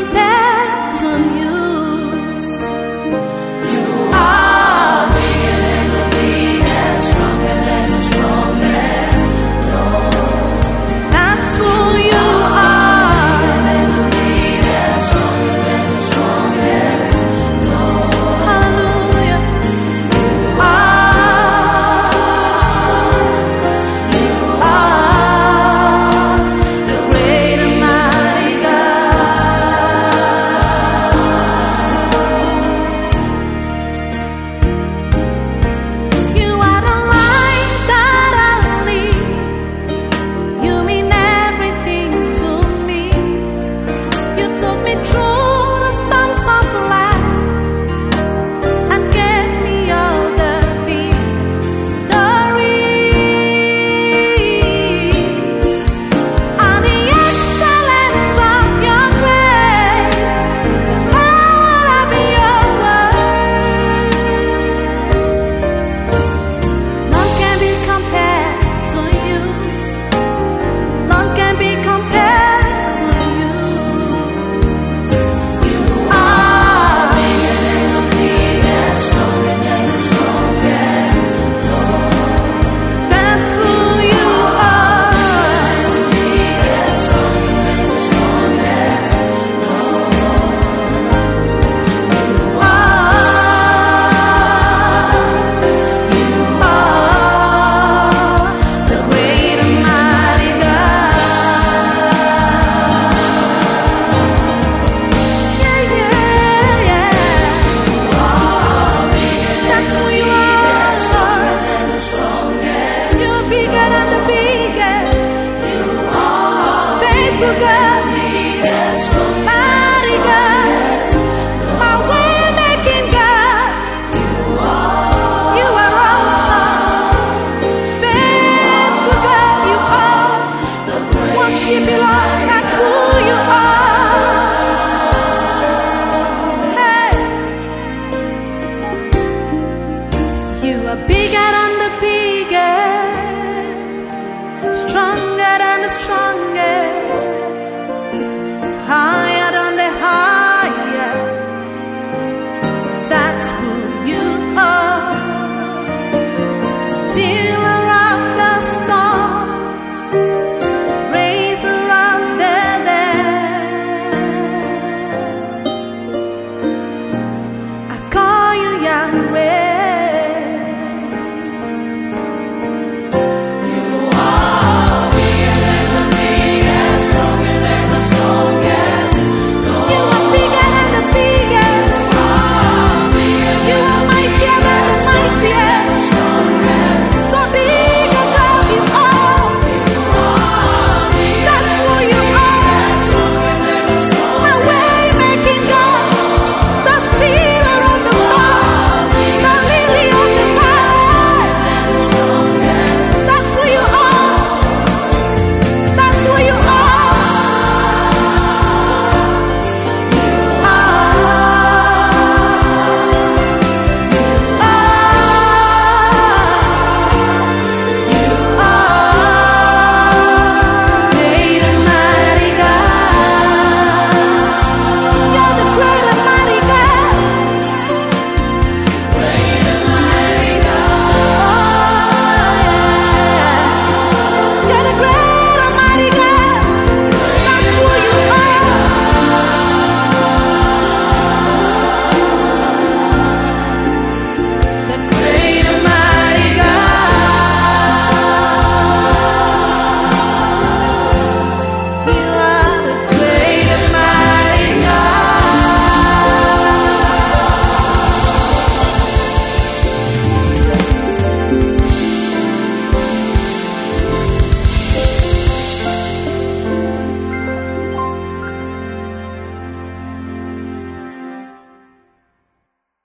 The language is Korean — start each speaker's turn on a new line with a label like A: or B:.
A: confess.